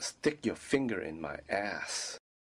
Stick your finger in my ass.